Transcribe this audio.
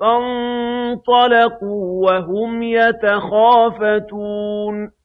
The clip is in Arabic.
فَانطَلَقُوا وَهُمْ يَتَخَافَتُونَ